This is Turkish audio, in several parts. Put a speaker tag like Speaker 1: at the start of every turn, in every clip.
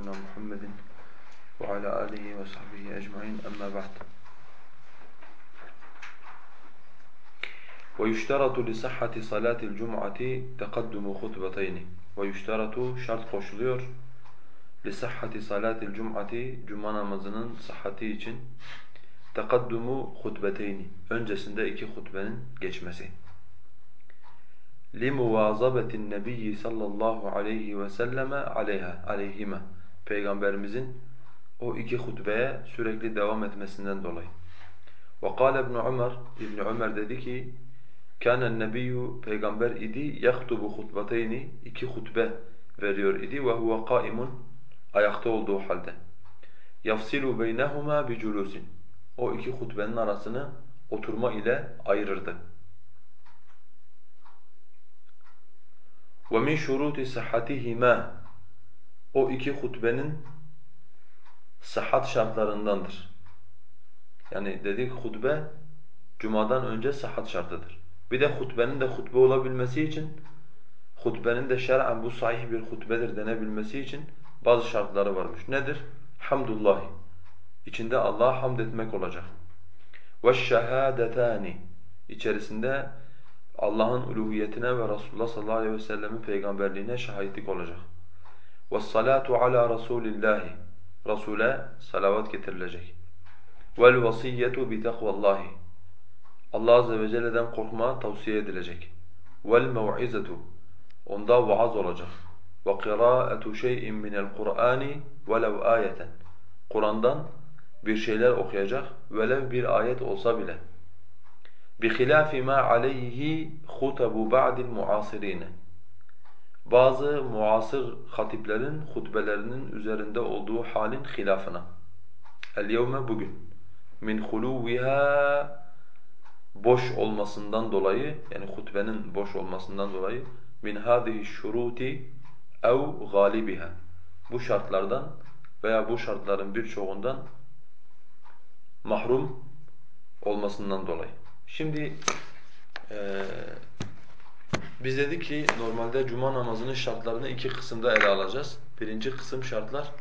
Speaker 1: نبينا محمد وعلى آله وصحبه أجمعين أما بعد ويشترط لصحة صلاة الجمعة تقدم خطبتين ويشترط şart koşuluyor لصحة صلاة الجمعة cuma namazının sıhhati için tekaddumu hutbeteyni öncesinde iki hutbenin geçmesi. لِمُوَازَبَةِ النَّبِيِّ sallallahu aleyhi ve selleme aleyha, aleyhime Peygamberimizin o iki hutbeye sürekli devam etmesinden dolayı. وقال ابن Ömer, İbn Ömer dedi ki كان النبي peygamber idi yaktubu hutbeteyni iki hutbe veriyor idi ve huve kaimun ayakta olduğu halde. Yafsilu beynehuma bi culusin. O iki hutbenin arasını oturma ile ayırırdı. وَمِنْ شُرُوتِ صَحَّتِهِمَا o iki hutbenin sıhhat şartlarındandır. Yani dedik hutbe cumadan önce sıhhat şartıdır. Bir de hutbenin de hutbe olabilmesi için hutbenin de şer'en bu sahih bir hutbedir denebilmesi için bazı şartları varmış. Nedir? Hamdullahi. İçinde Allah'a hamd etmek olacak. Ve şehadetani. İçerisinde Allah'ın uluhiyetine ve Resulullah sallallahu aleyhi ve sellemin peygamberliğine şahitlik olacak. وَالصَّلَاةُ عَلَى رَسُولِ اللّٰهِ Resul'e salavat getirilecek. وَالْوَصِيَّةُ بِتَقْوَ اللّٰهِ Allah azze ve celle'den korkma tavsiye edilecek. وَالْمَوْعِزَةُ Onda vaaz olacak. وَقِرَاءَةُ شَيْءٍ مِنَ الْقُرْآنِ وَلَوْ آيَةً Kur'an'dan bir şeyler okuyacak, velev bir ayet olsa bile. بِخِلَافِ مَا عَلَيْهِ خُتَبُ بَعْدِ الْمُعَاصِرِينَ bazı muasır hatiplerin hutbelerinin üzerinde olduğu halin hilafına. El-yevme bugün. Min huluvviha boş olmasından dolayı yani hutbenin boş olmasından dolayı min hadihi şuruti ev galibiha bu şartlardan veya bu şartların birçoğundan mahrum olmasından dolayı. Şimdi e, biz dedik ki normalde cuma namazının şartlarını iki kısımda ele alacağız. Birinci kısım şartlar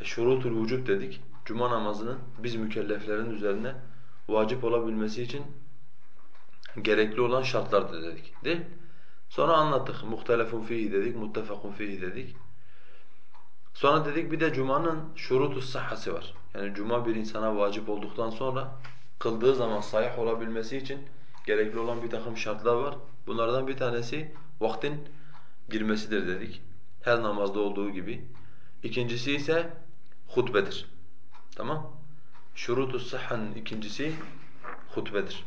Speaker 1: e, şurutul vücub dedik. Cuma namazının biz mükelleflerin üzerine vacip olabilmesi için gerekli olan şartlardır dedik. Değil Sonra anlattık. Muhtelefun fihi dedik, muttefakun fihi dedik. Sonra dedik bir de cumanın şurutu sahhası var. Yani cuma bir insana vacip olduktan sonra kıldığı zaman sahih olabilmesi için gerekli olan bir takım şartlar var. Bunlardan bir tanesi vaktin girmesidir dedik. Her namazda olduğu gibi. İkincisi ise hutbedir. Tamam? Şurutu sahhanın ikincisi hutbedir.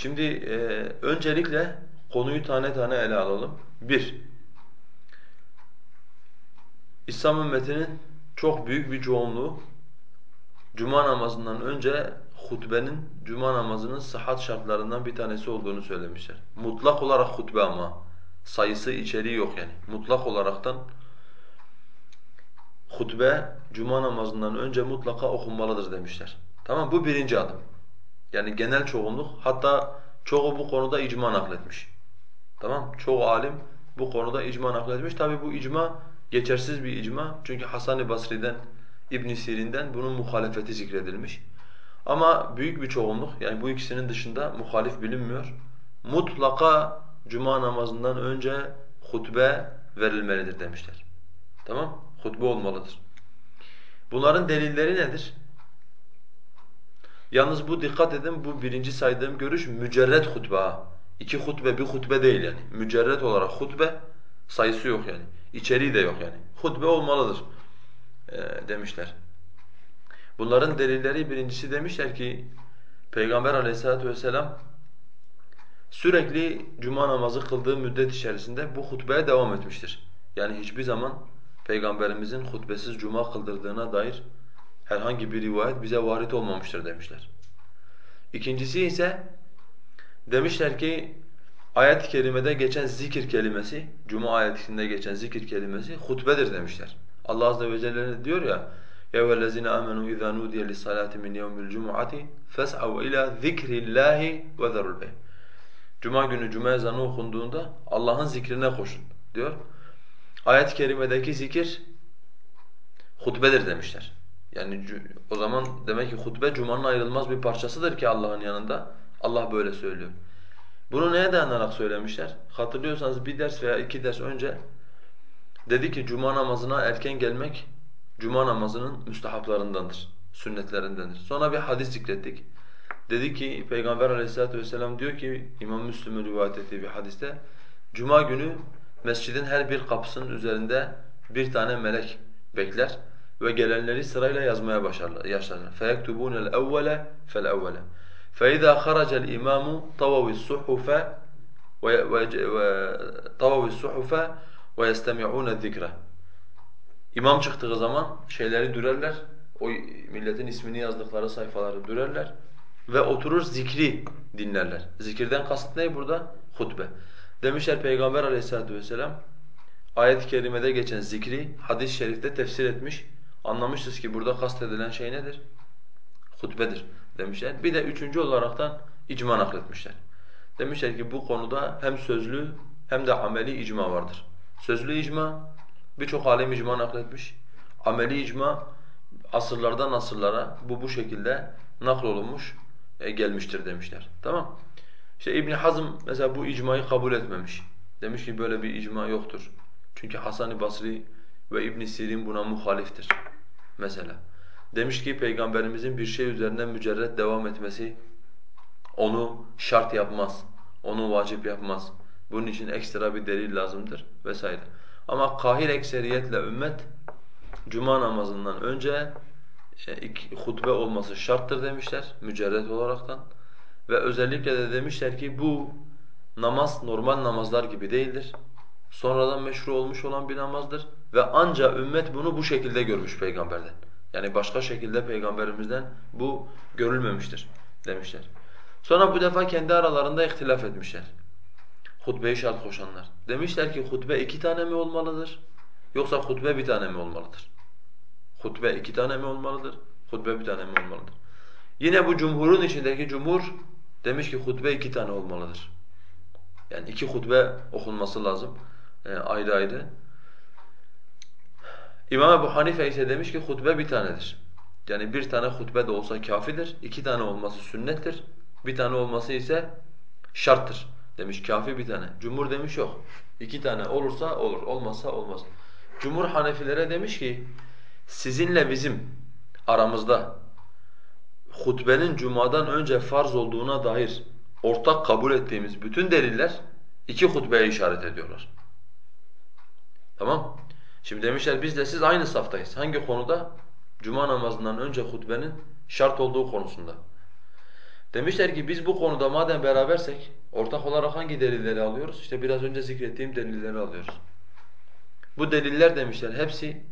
Speaker 1: Şimdi e, öncelikle konuyu tane tane ele alalım. Bir, İslam ümmetinin çok büyük bir çoğunluğu Cuma namazından önce hutbenin Cuma namazının sıhhat şartlarından bir tanesi olduğunu söylemişler. Mutlak olarak hutbe ama sayısı içeriği yok yani. Mutlak olaraktan hutbe Cuma namazından önce mutlaka okunmalıdır demişler. Tamam bu birinci adım. Yani genel çoğunluk hatta çoğu bu konuda icma nakletmiş. Tamam Çoğu alim bu konuda icma nakletmiş. Tabi bu icma geçersiz bir icma. Çünkü Hasan-ı Basri'den, İbn Sirin'den bunun muhalefeti zikredilmiş. Ama büyük bir çoğunluk yani bu ikisinin dışında muhalif bilinmiyor. Mutlaka cuma namazından önce hutbe verilmelidir demişler. Tamam? Hutbe olmalıdır. Bunların delilleri nedir? Yalnız bu dikkat edin bu birinci saydığım görüş mücerret hutbe ha. İki hutbe bir hutbe değil yani. Mücerret olarak hutbe sayısı yok yani. İçeriği de yok yani. Hutbe olmalıdır e, demişler. Bunların delilleri birincisi demişler ki Peygamber aleyhissalatu vesselam sürekli cuma namazı kıldığı müddet içerisinde bu hutbeye devam etmiştir. Yani hiçbir zaman Peygamberimizin hutbesiz cuma kıldırdığına dair herhangi bir rivayet bize varit olmamıştır demişler. İkincisi ise demişler ki ayet-i kerimede geçen zikir kelimesi, cuma ayetinde geçen zikir kelimesi hutbedir demişler. Allah azze ve celle diyor ya يَا وَالَّذِينَ آمَنُوا اِذَا نُودِيَ لِلصَّلَاةِ مِنْ يَوْمِ الْجُمُعَةِ فَاسْعَوْا اِلَى ذِكْرِ اللّٰهِ وَذَرُوا الْبَيْعِ Cuma günü cuma ezanı okunduğunda Allah'ın zikrine koşun diyor. Ayet-i kerimedeki zikir hutbedir demişler. Yani o zaman demek ki hutbe Cuma'nın ayrılmaz bir parçasıdır ki Allah'ın yanında. Allah böyle söylüyor. Bunu neye dayanarak söylemişler? Hatırlıyorsanız bir ders veya iki ders önce dedi ki Cuma namazına erken gelmek Cuma namazının müstehaplarındandır, sünnetlerindendir. Sonra bir hadis zikrettik. Dedi ki Peygamber aleyhissalatu vesselam diyor ki İmam Müslim'in rivayet ettiği bir hadiste Cuma günü mescidin her bir kapısının üzerinde bir tane melek bekler ve gelenleri sırayla yazmaya başlarlar. Yaşlarlar. فَيَكْتُبُونَ الْاَوَّلَ فَالْاَوَّلَ فَاِذَا خَرَجَ الْاِمَامُ طَوَوِ الصُّحُفَ طَوَوِ الصُّحُفَ وَيَسْتَمِعُونَ الذِّكْرَ İmam çıktığı zaman şeyleri dürerler, o milletin ismini yazdıkları sayfaları dürerler ve oturur zikri dinlerler. Zikirden kasıt ne burada? Hutbe. Demişler Peygamber aleyhissalatu vesselam ayet-i kerimede geçen zikri hadis-i şerifte tefsir etmiş. Anlamışız ki burada kastedilen şey nedir? Hutbedir demişler. Bir de üçüncü olaraktan icma nakletmişler. Demişler ki bu konuda hem sözlü hem de ameli icma vardır. Sözlü icma birçok alim icma nakletmiş. Ameli icma asırlardan asırlara bu bu şekilde naklolunmuş e, gelmiştir demişler. Tamam? İşte İbn Hazm mesela bu icmayı kabul etmemiş. Demiş ki böyle bir icma yoktur. Çünkü Hasan-ı Basri ve İbn Sirin buna muhaliftir mesela. Demiş ki peygamberimizin bir şey üzerinden mücerret devam etmesi onu şart yapmaz. Onu vacip yapmaz. Bunun için ekstra bir delil lazımdır vesaire. Ama kahir ekseriyetle ümmet cuma namazından önce e, hutbe olması şarttır demişler mücerret olaraktan. Ve özellikle de demişler ki bu namaz normal namazlar gibi değildir. Sonradan meşru olmuş olan bir namazdır ve anca ümmet bunu bu şekilde görmüş peygamberden. Yani başka şekilde peygamberimizden bu görülmemiştir demişler. Sonra bu defa kendi aralarında ihtilaf etmişler. Hutbeyi şart koşanlar. Demişler ki hutbe iki tane mi olmalıdır? Yoksa hutbe bir tane mi olmalıdır? Hutbe iki tane mi olmalıdır? Hutbe bir tane mi olmalıdır? Yine bu cumhurun içindeki cumhur demiş ki hutbe iki tane olmalıdır. Yani iki hutbe okunması lazım e, ayrı ayrı. İmam Ebu Hanife ise demiş ki hutbe bir tanedir. Yani bir tane hutbe de olsa kafidir, iki tane olması sünnettir, bir tane olması ise şarttır. Demiş kafi bir tane. Cumhur demiş yok. İki tane olursa olur, olmazsa olmaz. Cumhur Hanefilere demiş ki sizinle bizim aramızda hutbenin cumadan önce farz olduğuna dair ortak kabul ettiğimiz bütün deliller iki hutbeye işaret ediyorlar. Tamam? Şimdi demişler biz de siz aynı saftayız. Hangi konuda? Cuma namazından önce hutbenin şart olduğu konusunda. Demişler ki biz bu konuda madem berabersek ortak olarak hangi delilleri alıyoruz? İşte biraz önce zikrettiğim delilleri alıyoruz. Bu deliller demişler hepsi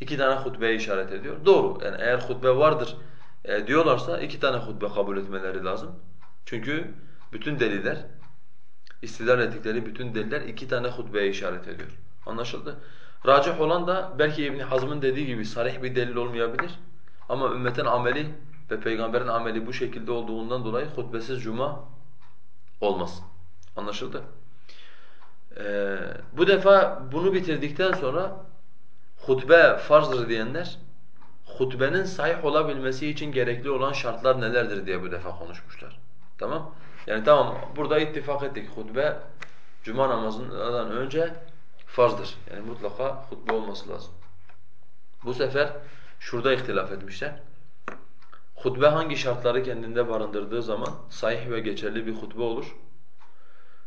Speaker 1: iki tane hutbeye işaret ediyor. Doğru. Yani eğer hutbe vardır e, diyorlarsa iki tane hutbe kabul etmeleri lazım. Çünkü bütün deliller, istidlal ettikleri bütün deliller iki tane hutbeye işaret ediyor. Anlaşıldı? Racih olan da belki İbn Hazm'ın dediği gibi sarih bir delil olmayabilir. Ama ümmetin ameli ve peygamberin ameli bu şekilde olduğundan dolayı hutbesiz cuma olmaz. Anlaşıldı? Ee, bu defa bunu bitirdikten sonra hutbe farzdır diyenler hutbenin sahih olabilmesi için gerekli olan şartlar nelerdir diye bu defa konuşmuşlar. Tamam? Yani tamam burada ittifak ettik. Hutbe cuma namazından önce farzdır. Yani mutlaka hutbe olması lazım. Bu sefer şurada ihtilaf etmişler. Hutbe hangi şartları kendinde barındırdığı zaman sahih ve geçerli bir hutbe olur?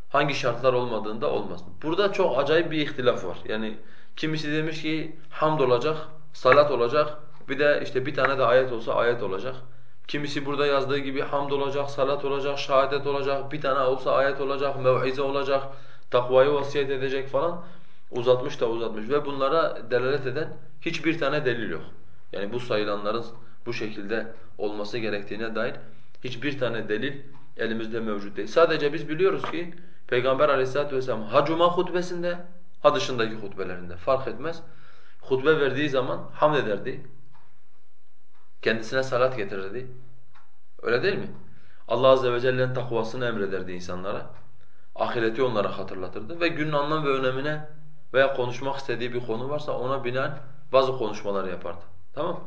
Speaker 1: Hangi şartlar olmadığında olmaz. Burada çok acayip bir ihtilaf var. Yani kimisi demiş ki hamd olacak, salat olacak, bir de işte bir tane de ayet olsa ayet olacak. Kimisi burada yazdığı gibi hamd olacak, salat olacak, şehadet olacak, bir tane olsa ayet olacak, mev'ize olacak, takvayı vasiyet edecek falan uzatmış da uzatmış ve bunlara delalet eden hiçbir tane delil yok. Yani bu sayılanların bu şekilde olması gerektiğine dair hiçbir tane delil elimizde mevcut değil. Sadece biz biliyoruz ki Peygamber aleyhissalatu vesselam ha cuma hutbesinde ha dışındaki hutbelerinde fark etmez. Hutbe verdiği zaman hamd ederdi. Kendisine salat getirirdi. Öyle değil mi? Allah azze ve celle'nin takvasını emrederdi insanlara. Ahireti onlara hatırlatırdı ve günün anlam ve önemine veya konuşmak istediği bir konu varsa ona binaen bazı konuşmalar yapardı. Tamam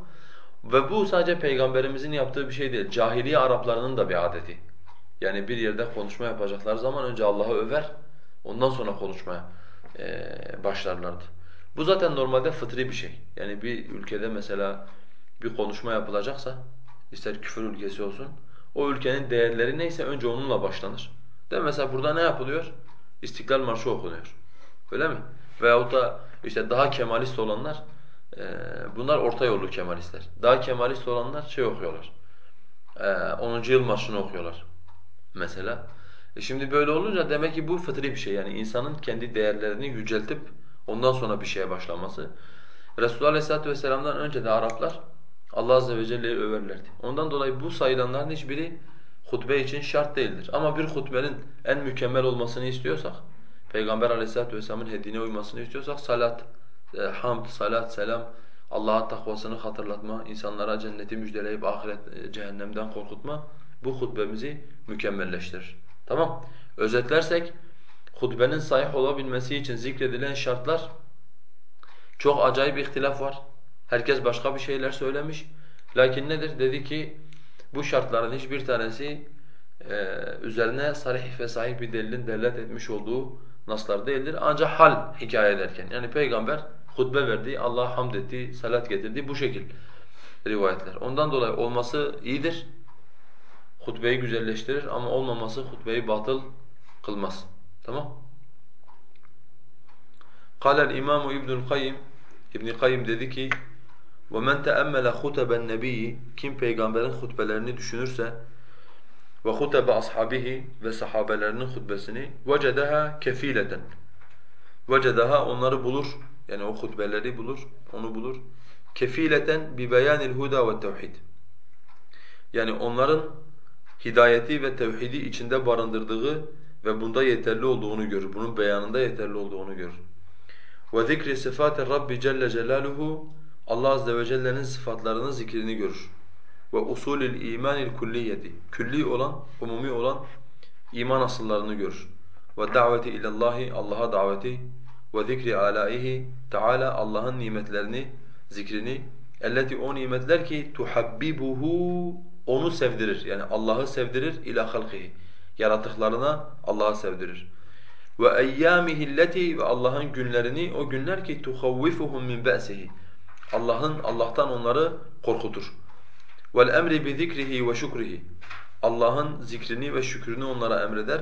Speaker 1: Ve bu sadece peygamberimizin yaptığı bir şey değil. Cahiliye Araplarının da bir adeti. Yani bir yerde konuşma yapacakları zaman önce Allah'ı över, ondan sonra konuşmaya başlarlardı. Bu zaten normalde fıtri bir şey. Yani bir ülkede mesela bir konuşma yapılacaksa, ister küfür ülkesi olsun, o ülkenin değerleri neyse önce onunla başlanır. Mi? Mesela burada ne yapılıyor? İstiklal Marşı okunuyor. Öyle mi? Veyahut da işte daha kemalist olanlar, e, bunlar orta yollu kemalistler. Daha kemalist olanlar şey okuyorlar, e, 10. yıl marşını okuyorlar mesela. E şimdi böyle olunca demek ki bu fıtri bir şey yani insanın kendi değerlerini yüceltip ondan sonra bir şeye başlaması. Resulullah Aleyhisselatü Vesselam'dan önce de Araplar Allah Azze ve Celle'yi överlerdi. Ondan dolayı bu sayılanların hiçbiri hutbe için şart değildir. Ama bir hutbenin en mükemmel olmasını istiyorsak, Peygamber Aleyhisselatü Vesselam'ın hediyine uymasını istiyorsak salat, e, hamd, salat, selam, Allah'a takvasını hatırlatma, insanlara cenneti müjdeleyip ahiret e, cehennemden korkutma bu hutbemizi mükemmelleştirir. Tamam. Özetlersek hutbenin sahih olabilmesi için zikredilen şartlar çok acayip ihtilaf var. Herkes başka bir şeyler söylemiş. Lakin nedir? Dedi ki bu şartların hiçbir tanesi e, üzerine sarih ve sahih bir delilin delalet etmiş olduğu naslar değildir. Ancak hal hikaye ederken yani peygamber hutbe verdi, Allah'a hamd etti, salat getirdi bu şekil rivayetler. Ondan dolayı olması iyidir. Hutbeyi güzelleştirir ama olmaması hutbeyi batıl kılmaz. Tamam? قال الإمام ابن القيم İbn Kayyim dedi ki: "Ve men teammela huteben nebiyyi kim peygamberin hutbelerini düşünürse ve hutebe ashabihi ve sahabelerinin hutbesini vecedaha kefileten. Vecedaha onları bulur. yani o hutbeleri bulur, onu bulur. Kefileten bi beyanil huda ve tevhid. Yani onların hidayeti ve tevhidi içinde barındırdığı ve bunda yeterli olduğunu görür. Bunun beyanında yeterli olduğunu görür. Ve zikri sıfatı Rabbi Celle Celaluhu Allah Azze ve Celle'nin sıfatlarının zikrini görür. Ve usulül imanil kulliyeti külli olan, umumi olan iman asıllarını görür. Ve daveti ilallahi Allah'a daveti ve zikri alaihi Teala Allah'ın nimetlerini, zikrini elleti o nimetler ki tuhabbibuhu onu sevdirir. Yani Allah'ı sevdirir ila halkihi. Yaratıklarına Allah'ı sevdirir ve eyyâmihilleti ve Allah'ın günlerini o günler ki tuhawwifuhum min ba'sihi. Allah'ın Allah'tan onları korkutur. Vel emri bi zikrihi ve şükrihi. Allah'ın zikrini ve şükrünü onlara emreder.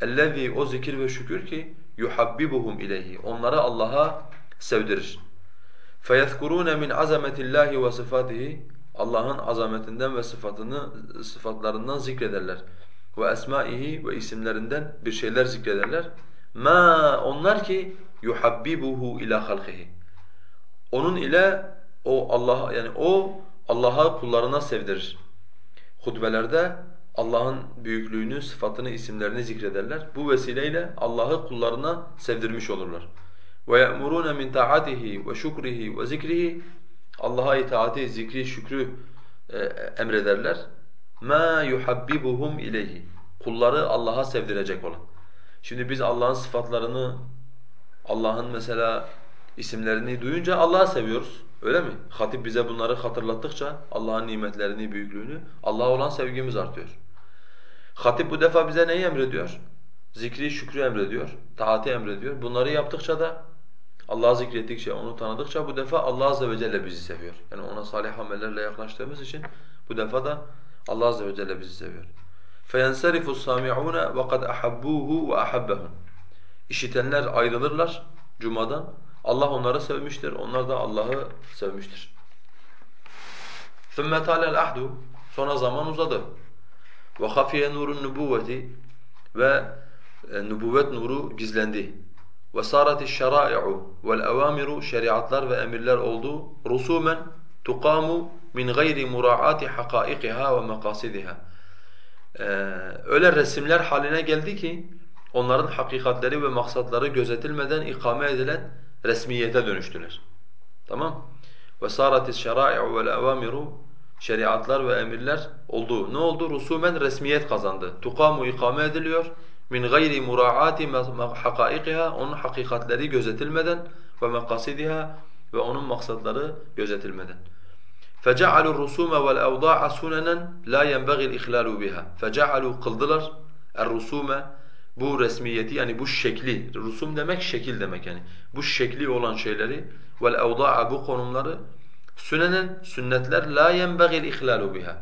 Speaker 1: Ellezî o zikir ve şükür ki yuhabbibuhum ileyhi. Onları Allah'a sevdirir. فَيَذْكُرُونَ min azametillahi ve sıfatihi. Allah'ın azametinden ve sıfatını sıfatlarından zikrederler. Ve esmaihi ve isimlerinden bir şeyler zikrederler. Ma onlar ki yuhabbibuhu ila halqihi. Onun ile o Allah yani o Allah'a kullarına sevdirir. Hutbelerde Allah'ın büyüklüğünü, sıfatını, isimlerini zikrederler. Bu vesileyle Allah'ı kullarına sevdirmiş olurlar. Ta'atihi ve şükrihi ve zikrihi Allah'a itaati, zikri, şükrü e, emrederler. Ma yuhabbibuhum ileyhi. Kulları Allah'a sevdirecek olan. Şimdi biz Allah'ın sıfatlarını, Allah'ın mesela isimlerini duyunca Allah'ı seviyoruz. Öyle mi? Hatip bize bunları hatırlattıkça Allah'ın nimetlerini, büyüklüğünü, Allah'a olan sevgimiz artıyor. Hatip bu defa bize neyi emrediyor? Zikri, şükrü emrediyor, taati emrediyor. Bunları yaptıkça da Allah'ı zikrettikçe, onu tanıdıkça bu defa Allah azze ve celle bizi seviyor. Yani ona salih amellerle yaklaştığımız için bu defa da Allah azze ve celle bizi seviyor. فَيَنْسَرِفُ السَّامِعُونَ وَقَدْ أَحَبُّوهُ وَأَحَبَّهُمْ İşitenler ayrılırlar Cuma'dan. Allah onları sevmiştir, onlar da Allah'ı sevmiştir. ثُمَّ تَالَ الْأَحْدُ Sonra zaman uzadı. Ve hafiye nurun nubuvveti ve e, nübüvvet nuru gizlendi. Ve sarati şerai'u vel avamiru şeriatlar ve emirler oldu. Rusumen tuqamu min gayri muraati hakaikiha ve makasidiha. E, öyle resimler haline geldi ki onların hakikatleri ve maksatları gözetilmeden ikame edilen resmiyete dönüştüler. Tamam? Ve sarati şerai'u vel avamiru şeriatlar ve emirler oldu. Ne oldu? Rusumen resmiyet kazandı. Tukamu ikame ediliyor. Min gayri muraati hakaikiha onun hakikatleri gözetilmeden ve makasidiha ve onun maksatları gözetilmeden. فَجَعَلُوا الرُّسُومَ وَالْاَوْضَاعَ سُنَنًا لَا يَنْبَغِي الْاِخْلَالُ بِهَا فَجَعَلُوا kıldılar الرُّسُومَ bu resmiyeti yani bu şekli, rusum demek şekil demek yani. Bu şekli olan şeyleri vel evda'a bu konumları sünenen sünnetler la yenbagil ihlalu biha.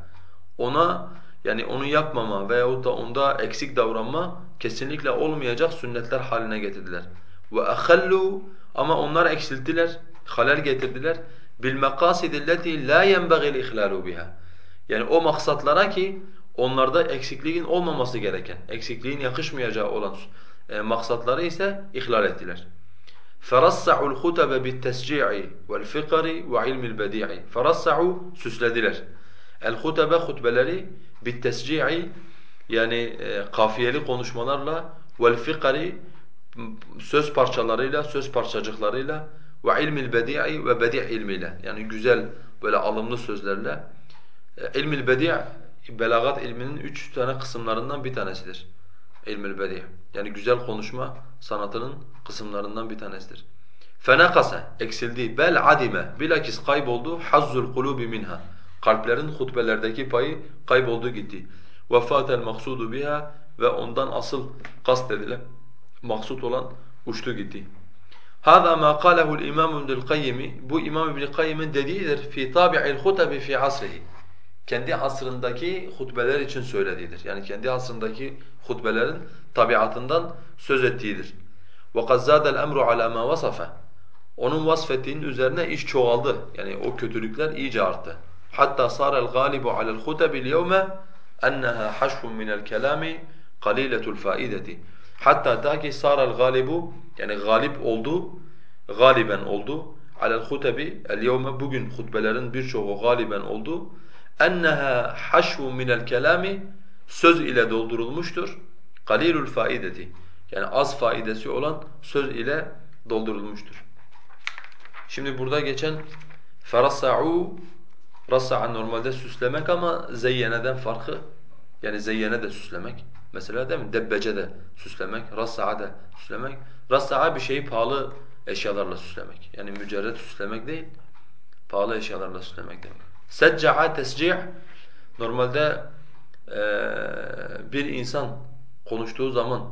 Speaker 1: Ona yani onu yapmama veyahut da onda eksik davranma kesinlikle olmayacak sünnetler haline getirdiler. Ve ahallu ama onlar eksilttiler, halal getirdiler. Bil makasidilleti la yenbagil ihlalu biha. Yani o maksatlara ki onlarda eksikliğin olmaması gereken, eksikliğin yakışmayacağı olan e, maksatları ise ihlal ettiler. فَرَصَّعُوا الْخُتَبَ بِالتَّسْجِيعِ وَالْفِقَرِ وَعِلْمِ الْبَدِيعِ فَرَصَّعُوا süslediler. El-hutebe hutbeleri bittesci'i yani e, kafiyeli konuşmalarla vel fikari söz parçalarıyla, söz parçacıklarıyla ve ilmil bedi'i ve bedi' ilmiyle yani güzel böyle alımlı sözlerle e, ilmil bedi' belagat ilminin üç tane kısımlarından bir tanesidir. İlmül bedi' yani güzel konuşma sanatının kısımlarından bir tanesidir. Fenakasa eksildi. Bel adime bilakis kayboldu. Hazzul kulubi minha. Kalplerin hutbelerdeki payı kayboldu gitti. Vefatel maksudu biha ve ondan asıl kast edilen maksut olan uçtu gitti. Hada ma qalahu el-İmam İbnül Kayyim bu İmam İbn Kayyim'in dediğidir. Fi tabi'il hutebi fi asrihi kendi asrındaki hutbeler için söylediğidir. Yani kendi asrındaki hutbelerin tabiatından söz ettiğidir. وَقَدْ زَادَ الْأَمْرُ عَلَى مَا وَصَفَ Onun vasfettiğinin üzerine iş çoğaldı. Yani o kötülükler iyice arttı. Hatta صار الغالب على الخطب اليوم أنها حشو من الكلام قليلة الفائدة. Hatta ta ki صار الغالب yani galip oldu, galiben oldu. Alel hutebi el yevme bugün hutbelerin birçoğu galiben oldu enneha haşvu minel kelami söz ile doldurulmuştur. Kalilul faideti yani az faidesi olan söz ile doldurulmuştur. Şimdi burada geçen ferassa'u rassa'a normalde süslemek ama zeyyeneden farkı yani zeyyene de süslemek. Mesela değil mi? Debbece de süslemek, rassa'a da süslemek. Rassa'a bir şeyi pahalı eşyalarla süslemek. Yani mücerret süslemek değil, pahalı eşyalarla süslemek demek. Secca'a tescih normalde e, bir insan konuştuğu zaman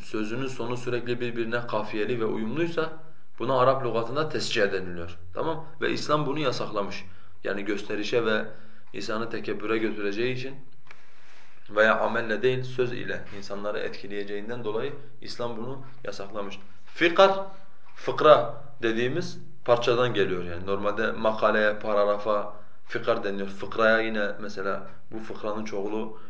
Speaker 1: sözünün sonu sürekli birbirine kafiyeli ve uyumluysa buna Arap lügatında tescih deniliyor. Tamam? Ve İslam bunu yasaklamış. Yani gösterişe ve insanı tekebbüre götüreceği için veya amelle değil söz ile insanları etkileyeceğinden dolayı İslam bunu yasaklamış. Fikar, fıkra dediğimiz parçadan geliyor yani. Normalde makaleye, paragrafa, Fıkar deniyor. Fıkraya yine mesela bu fıkranın çoğulu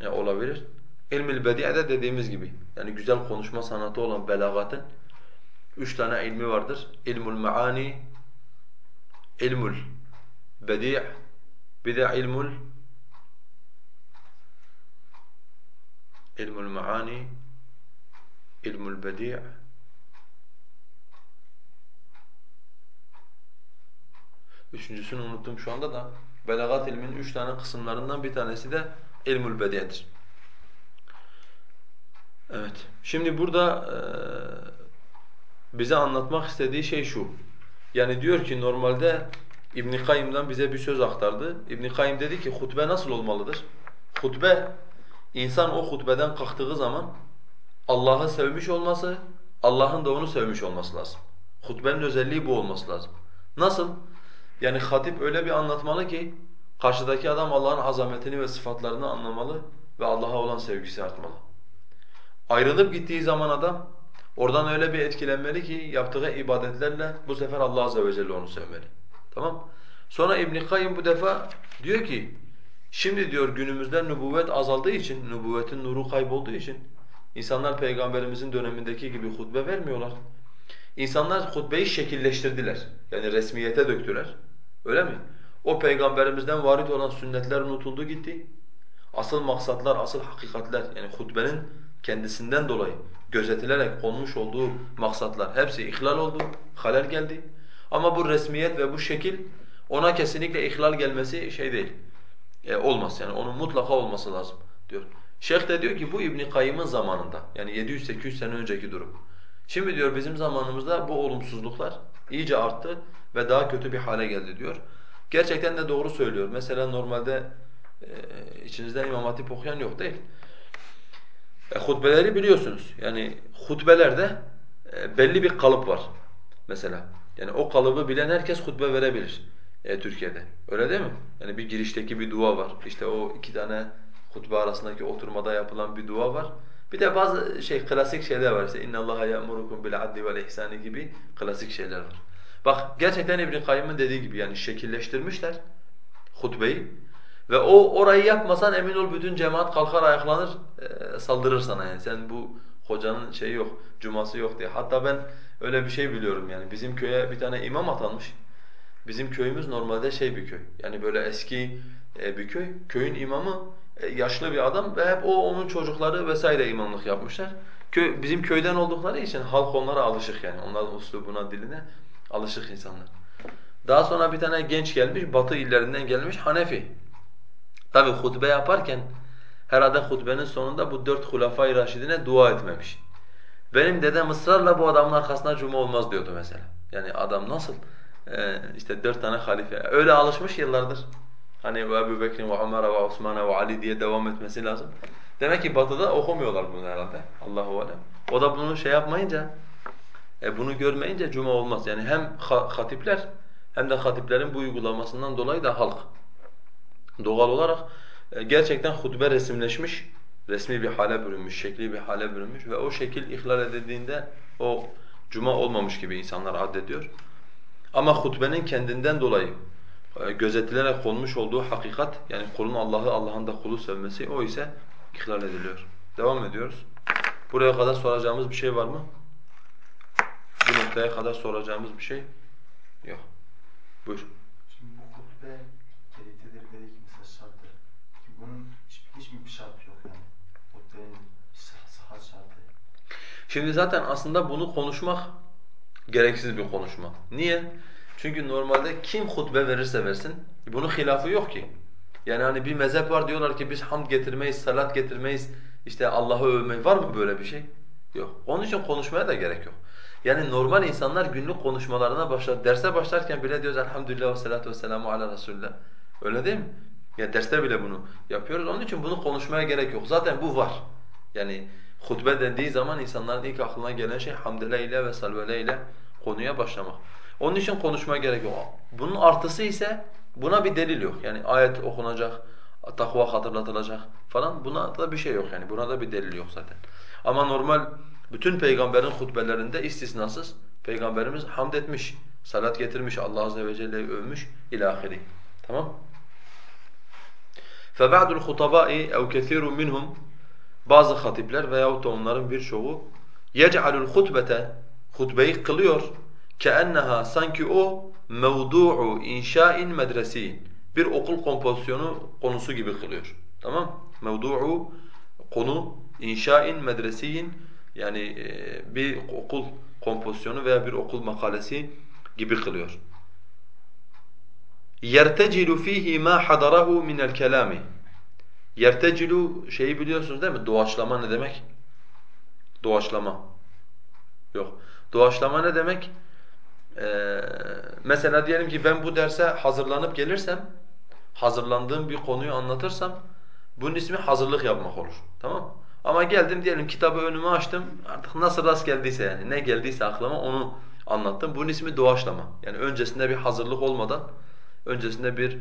Speaker 1: e, olabilir. İlmil bedi'de dediğimiz gibi yani güzel konuşma sanatı olan belagatın üç tane ilmi vardır. İlmul maani, ilmul bedi' bir de ilmul ilmul maani, ilmul bedi' Üçüncüsünü unuttum şu anda da. Belagat ilminin üç tane kısımlarından bir tanesi de ilmul bediyedir. Evet. Şimdi burada e, bize anlatmak istediği şey şu. Yani diyor ki normalde İbn Kayyım'dan bize bir söz aktardı. İbn Kayyım dedi ki hutbe nasıl olmalıdır? Hutbe insan o hutbeden kalktığı zaman Allah'ı sevmiş olması, Allah'ın da onu sevmiş olması lazım. Hutbenin özelliği bu olması lazım. Nasıl? Yani hatip öyle bir anlatmalı ki karşıdaki adam Allah'ın azametini ve sıfatlarını anlamalı ve Allah'a olan sevgisi artmalı. Ayrılıp gittiği zaman adam oradan öyle bir etkilenmeli ki yaptığı ibadetlerle bu sefer Allah azze ve celle onu sevmeli. Tamam? Sonra İbn Kayyim bu defa diyor ki şimdi diyor günümüzde nübüvvet azaldığı için, nübüvvetin nuru kaybolduğu için insanlar peygamberimizin dönemindeki gibi hutbe vermiyorlar. İnsanlar hutbeyi şekilleştirdiler. Yani resmiyete döktüler. Öyle mi? O peygamberimizden varit olan sünnetler unutuldu gitti. Asıl maksatlar, asıl hakikatler yani hutbenin kendisinden dolayı gözetilerek konmuş olduğu maksatlar hepsi ihlal oldu, halal geldi. Ama bu resmiyet ve bu şekil ona kesinlikle ihlal gelmesi şey değil. E, olmaz yani onun mutlaka olması lazım diyor. Şeyh de diyor ki bu İbn Kayyım'ın zamanında yani 700-800 sene önceki durum. Şimdi diyor bizim zamanımızda bu olumsuzluklar iyice arttı ve daha kötü bir hale geldi diyor. Gerçekten de doğru söylüyor. Mesela normalde e, içinizden İmam Hatip okuyan yok değil. E, hutbeleri biliyorsunuz. Yani hutbelerde e, belli bir kalıp var mesela. Yani o kalıbı bilen herkes hutbe verebilir e, Türkiye'de. Öyle değil mi? Yani bir girişteki bir dua var. İşte o iki tane hutbe arasındaki oturmada yapılan bir dua var. Bir de bazı şey klasik şeyler var işte inna Allaha ya'murukum bil adli vel ihsani gibi klasik şeyler var. Bak gerçekten İbn Kayyım'ın dediği gibi yani şekilleştirmişler hutbeyi ve o orayı yapmasan emin ol bütün cemaat kalkar ayaklanır e, saldırır sana yani. Sen bu hocanın şeyi yok, cuması yok diye. Hatta ben öyle bir şey biliyorum yani. Bizim köye bir tane imam atanmış. Bizim köyümüz normalde şey bir köy. Yani böyle eski e, bir köy. Köyün imamı e, yaşlı bir adam ve hep o onun çocukları vesaire imamlık yapmışlar. Köy, bizim köyden oldukları için halk onlara alışık yani. Onların uslubuna, diline alışık insanlar. Daha sonra bir tane genç gelmiş, batı illerinden gelmiş Hanefi. Tabi hutbe yaparken herhalde hutbenin sonunda bu dört hulafay raşidine dua etmemiş. Benim dedem ısrarla bu adamın arkasına cuma olmaz diyordu mesela. Yani adam nasıl ee, işte dört tane halife. Öyle alışmış yıllardır. Hani Ebu Bekir ve Ömer ve Osman ve Ali diye devam etmesi lazım. Demek ki batıda okumuyorlar bunu herhalde. Allahu alem. O da bunu şey yapmayınca, e, bunu görmeyince cuma olmaz. Yani hem hatipler hem de hatiplerin bu uygulamasından dolayı da halk doğal olarak e, gerçekten hutbe resimleşmiş, resmi bir hale bürünmüş, şekli bir hale bürünmüş ve o şekil ihlal edildiğinde o cuma olmamış gibi insanlar addediyor. Ama hutbenin kendinden dolayı e, gözetilerek konmuş olduğu hakikat yani kulun Allah'ı Allah'ın da kulu sevmesi o ise ihlal ediliyor. Devam ediyoruz. Buraya kadar soracağımız bir şey var mı? Bu noktaya kadar soracağımız bir şey yok. Buyur.
Speaker 2: Şimdi bu hutbe gereklidir dedik mesela şarttır. Bunun hiç, hiçbir bir şart yok yani. Hutbenin sıhhat şartı.
Speaker 1: Şimdi zaten aslında bunu konuşmak gereksiz bir konuşma. Niye? Çünkü normalde kim hutbe verirse versin, bunun hilafı yok ki. Yani hani bir mezhep var diyorlar ki biz hamd getirmeyiz, salat getirmeyiz, işte Allah'ı övmeyiz. Var mı böyle bir şey? Yok. Onun için konuşmaya da gerek yok. Yani normal insanlar günlük konuşmalarına başlar. Derse başlarken bile diyoruz elhamdülillah ve salatu ve selamu ala Resulullah. Öyle değil mi? Ya derste bile bunu yapıyoruz. Onun için bunu konuşmaya gerek yok. Zaten bu var. Yani hutbe dendiği zaman insanların ilk aklına gelen şey hamdele ile ve salvele ile konuya başlamak. Onun için konuşmaya gerek yok. Bunun artısı ise buna bir delil yok. Yani ayet okunacak, takva hatırlatılacak falan buna da bir şey yok yani. Buna da bir delil yok zaten. Ama normal bütün peygamberin hutbelerinde istisnasız peygamberimiz hamd etmiş, salat getirmiş, Allah azze ve celle'yi övmüş ilahiri. Tamam? فَبَعْدُ الْخُطَبَاءِ اَوْ كَثِيرٌ مِنْهُمْ Bazı hatipler veyahut da onların birçoğu يَجْعَلُ الْخُطْبَةَ Hutbeyi kılıyor كَأَنَّهَا sanki o mevdu'u inşain medresin bir okul kompozisyonu konusu gibi kılıyor. Tamam? Mevdu'u konu inşain medresiyin yani e, bir okul kompozisyonu veya bir okul makalesi gibi kılıyor. يَرْتَجِلُ ف۪يهِ مَا حَضَرَهُ مِنَ الْكَلَامِ Yertecilu şeyi biliyorsunuz değil mi? Doğaçlama ne demek? Doğaçlama. Yok. Doğaçlama ne demek? Ee, mesela diyelim ki ben bu derse hazırlanıp gelirsem, hazırlandığım bir konuyu anlatırsam, bunun ismi hazırlık yapmak olur. Tamam ama geldim diyelim kitabı önüme açtım, artık nasıl rast geldiyse yani, ne geldiyse aklıma onu anlattım. Bunun ismi doğaçlama. Yani öncesinde bir hazırlık olmadan, öncesinde bir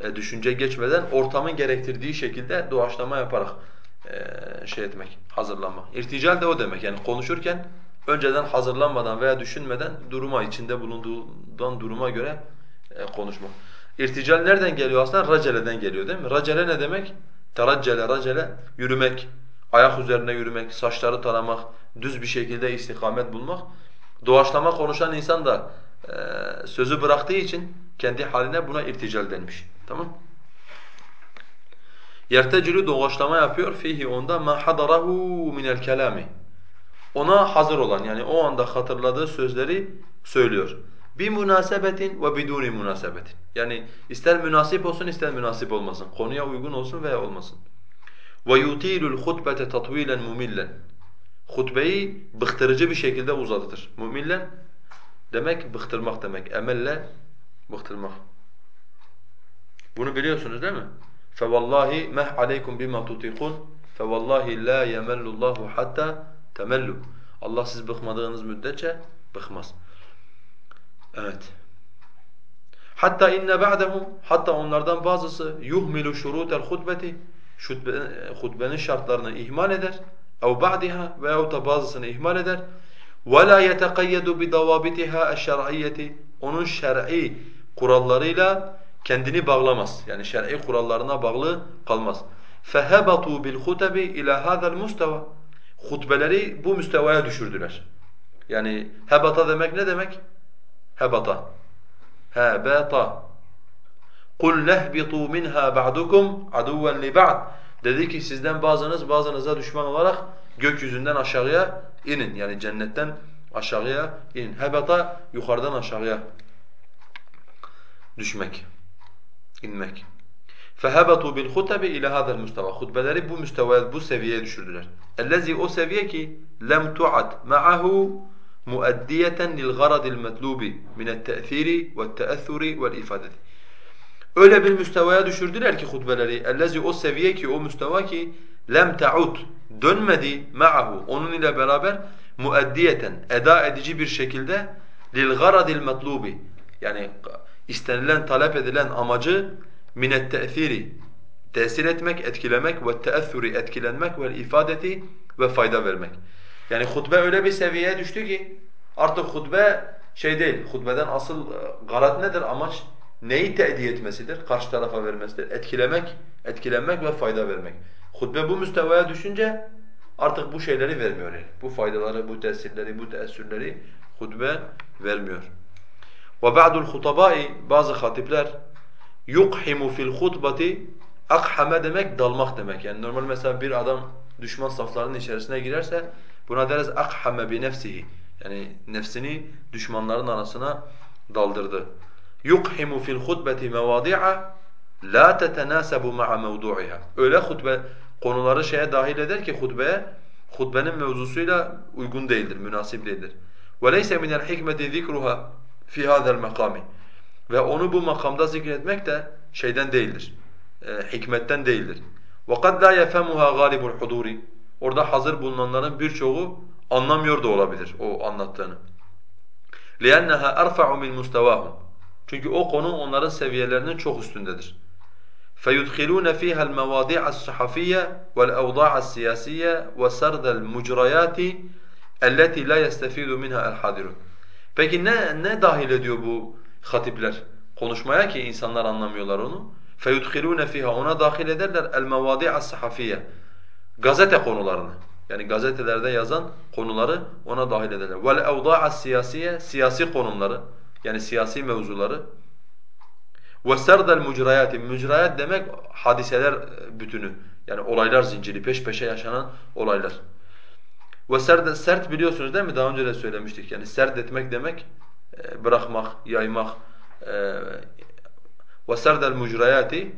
Speaker 1: e, düşünce geçmeden ortamın gerektirdiği şekilde doğaçlama yaparak e, şey etmek, hazırlanmak. İrtical de o demek. Yani konuşurken önceden hazırlanmadan veya düşünmeden duruma, içinde bulunduğundan duruma göre e, konuşmak. İrtical nereden geliyor aslında? Raceleden geliyor değil mi? Racele ne demek? Teraccele, racele, yürümek, ayak üzerine yürümek, saçları taramak, düz bir şekilde istikamet bulmak. Doğaçlama konuşan insan da e, sözü bıraktığı için kendi haline buna irtical denmiş. Tamam? Yertecülü doğaçlama yapıyor fihi onda ma hadarahu minel kelami ona hazır olan yani o anda hatırladığı sözleri söylüyor. Bir münasebetin ve biduni münasebetin. Yani ister münasip olsun ister münasip olmasın. Konuya uygun olsun veya olmasın. Ve yutilul hutbete tatvilen mumillen. hutbeyi bıktırıcı bir şekilde uzatır. Müminler demek bıktırmak demek. Emelle bıktırmak. Bunu biliyorsunuz değil mi? فَوَاللّٰهِ مَهْ عَلَيْكُمْ بِمَا تُطِيقُونَ فَوَاللّٰهِ لَا يَمَلُّ اللّٰهُ حَتَّى تَمَلُّ Allah siz bıkmadığınız müddetçe bıkmaz. Evet. Hatta inne ba'dehum hatta onlardan bazısı yuhmilu şurutel hutbeti hutbenin şartlarını ihmal eder. Ev ba'diha veyahut da bazısını ihmal eder. Ve la yeteqayyadu bi davabitiha eşşer'iyyeti onun şer'i kurallarıyla kendini bağlamaz. Yani şer'i kurallarına bağlı kalmaz. فَهَبَطُوا بِالْخُتَبِ اِلَى هَذَا الْمُسْتَوَى Hutbeleri bu müstevaya düşürdüler. Yani hebata demek ne demek? Hebata. Hebata. قُلْ نَهْبِطُوا مِنْهَا بَعْدُكُمْ عَدُوًّا لِبَعْدٍ Dedi ki sizden bazınız bazınıza düşman olarak gökyüzünden aşağıya inin. Yani cennetten aşağıya inin. Hebata yukarıdan aşağıya düşmek, inmek. فَهَبَطُوا بِالْخُتَبِ اِلَى هَذَا الْمُسْتَوَى Hutbeleri bu müstevaya, bu seviyeye düşürdüler. اَلَّذ۪ي o seviye ki لَمْ تُعَدْ مَعَهُ مُؤَدِّيَةً لِلْغَرَضِ الْمَطْلُوبِ مِنَ التَّأْثِيرِ وَالتَّأَثُّرِ وَالْاِفَادَةِ Öyle bir müstevaya düşürdüler ki hutbeleri. Ellezi o seviye ki o müsteva ki lem ta'ud dönmedi ma'ahu onun ile beraber mueddiyeten eda edici bir şekilde lil garadil matlubi yani istenilen talep edilen amacı minet te'siri tesir etmek, etkilemek ve teessüri etkilenmek ve ifadeti ve fayda vermek. Yani hutbe öyle bir seviyeye düştü ki artık hutbe şey değil. Hutbeden asıl e, garat nedir? Amaç Neyi te'di etmesidir, karşı tarafa vermesidir. Etkilemek, etkilenmek ve fayda vermek. Hutbe bu müstevaya düşünce artık bu şeyleri vermiyor yani. Bu faydaları, bu tesirleri, bu teessürleri hutbe vermiyor. وَبَعْدُ الْخُطَبَاءِ Bazı hatipler يُقْحِمُ fil الْخُطْبَةِ Akhame demek dalmak demek. Yani normal mesela bir adam düşman saflarının içerisine girerse buna deriz akhame bi nefsihi. Yani nefsini düşmanların arasına daldırdı. Yukhimu fil hutbeti mevadi'a la tetenasabu ma'a mevdu'iha. Öyle hutbe konuları şeye dahil eder ki hutbeye hutbenin mevzusuyla uygun değildir, münasip değildir. وَلَيْسَ مِنَ الْحِكْمَةِ ذِكْرُهَا فِي هَذَا الْمَقَامِ Ve onu bu makamda zikretmek de şeyden değildir, e, hikmetten değildir. وَقَدْ لَا يَفَهَمُهَا غَالِبُ الْحُضُورِ Orada hazır bulunanların birçoğu anlamıyor da olabilir o anlattığını. لِأَنَّهَا أَرْفَعُ مِنْ مُسْتَوَاهُمْ Çünkü o konu onların seviyelerinin çok üstündedir. فيدخلون فيها المواضيع الصحفية والأوضاع السياسية وسرد المجريات التي la يستفيد منها الحاضرون. Peki ne ne dahil ediyor bu hatipler konuşmaya ki insanlar anlamıyorlar onu? فَيُدْخِلُونَ فِيهَا Ona dahil ederler el-mevadi'a الصحفية Gazete konularını. Yani gazetelerde yazan konuları ona dahil ederler. وَالْاَوْضَاعَ السِّيَاسِيَ Siyasi konumları yani siyasi mevzuları وَسَرْدَ الْمُجْرَيَاتِ Mücrayat demek hadiseler bütünü. Yani olaylar zinciri, peş peşe yaşanan olaylar. وَسَرْدَ Sert biliyorsunuz değil mi? Daha önce de söylemiştik. Yani sert etmek demek e, bırakmak, yaymak. وَسَرْدَ الْمُجْرَيَاتِ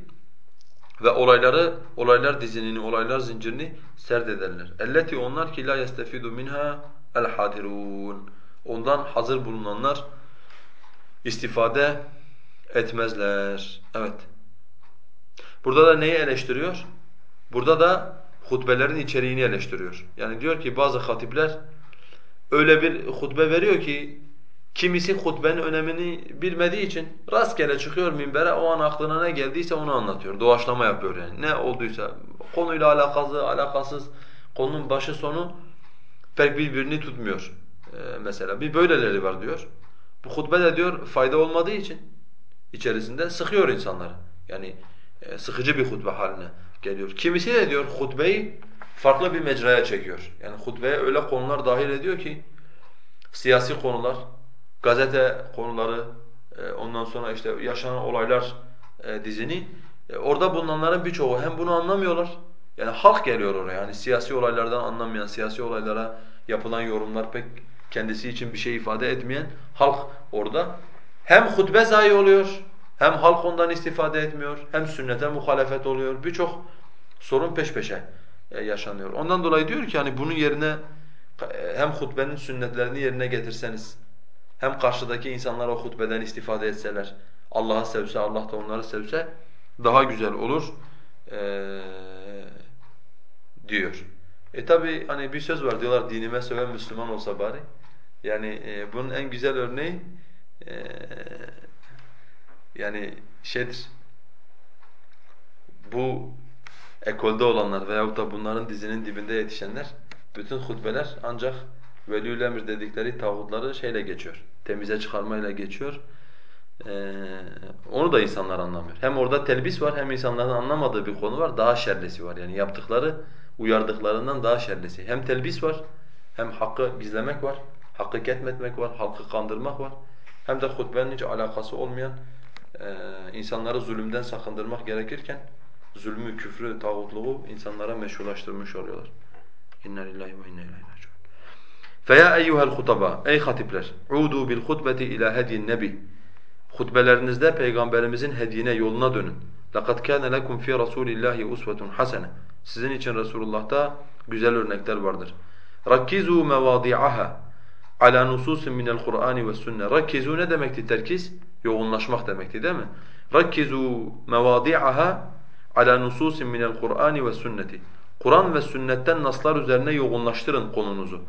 Speaker 1: Ve olayları, olaylar dizinini, olaylar zincirini serd ederler. اَلَّتِ onlar ki la يَسْتَفِيدُ minha الْحَادِرُونَ Ondan hazır bulunanlar istifade etmezler. Evet. Burada da neyi eleştiriyor? Burada da hutbelerin içeriğini eleştiriyor. Yani diyor ki bazı hatipler öyle bir hutbe veriyor ki kimisi hutbenin önemini bilmediği için rastgele çıkıyor minbere o an aklına ne geldiyse onu anlatıyor. Doğaçlama yapıyor yani. Ne olduysa konuyla alakalı, alakasız konunun başı sonu pek birbirini tutmuyor. Ee, mesela bir böyleleri var diyor. Bu hutbe de diyor fayda olmadığı için içerisinde sıkıyor insanları. Yani e, sıkıcı bir hutbe haline geliyor. Kimisi de diyor hutbeyi farklı bir mecraya çekiyor. Yani hutbeye öyle konular dahil ediyor ki siyasi konular, gazete konuları, e, ondan sonra işte yaşanan olaylar e, dizini orada bulunanların birçoğu hem bunu anlamıyorlar. Yani halk geliyor oraya. Yani siyasi olaylardan anlamayan, siyasi olaylara yapılan yorumlar pek kendisi için bir şey ifade etmeyen halk orada. Hem hutbe zayi oluyor, hem halk ondan istifade etmiyor, hem sünnete muhalefet oluyor. Birçok sorun peş peşe e, yaşanıyor. Ondan dolayı diyor ki hani bunun yerine hem hutbenin sünnetlerini yerine getirseniz, hem karşıdaki insanlar o hutbeden istifade etseler, Allah'ı sevse, Allah da onları sevse daha güzel olur ee, diyor. E tabi hani bir söz var diyorlar dinime söven Müslüman olsa bari. Yani e, bunun en güzel örneği e, yani şeydir. Bu ekolde olanlar veyahut da bunların dizinin dibinde yetişenler bütün hutbeler ancak veliül emir dedikleri tağutları şeyle geçiyor. Temize çıkarmayla geçiyor. Ee, onu da insanlar anlamıyor. Hem orada telbis var hem insanların anlamadığı bir konu var. Daha şerlisi var. Yani yaptıkları uyardıklarından daha şerlisi. Hem telbis var hem hakkı gizlemek var hakkı ketmetmek var, halkı kandırmak var. Hem de hutbenin hiç alakası olmayan e, insanları zulümden sakındırmak gerekirken zulmü, küfrü, tağutluğu insanlara meşrulaştırmış oluyorlar. İnna lillahi ve inna ileyhi raciun. Feya ey hatipler, udu bil hutbeti ila hedyin nebi. Hutbelerinizde peygamberimizin hediyine, yoluna dönün. Laqad kana lekum fi Rasulillahi usvetun hasene. Sizin için Resulullah'ta güzel örnekler vardır. Rakkizu mevadi'aha ala nususin minel Kur'an ve sünne. Rakkizu ne demekti terkiz? Yoğunlaşmak demekti değil mi? Rakkizu mevadi'aha ala nususin minel Kur'an ve sünneti. Kur'an ve sünnetten naslar üzerine yoğunlaştırın konunuzu.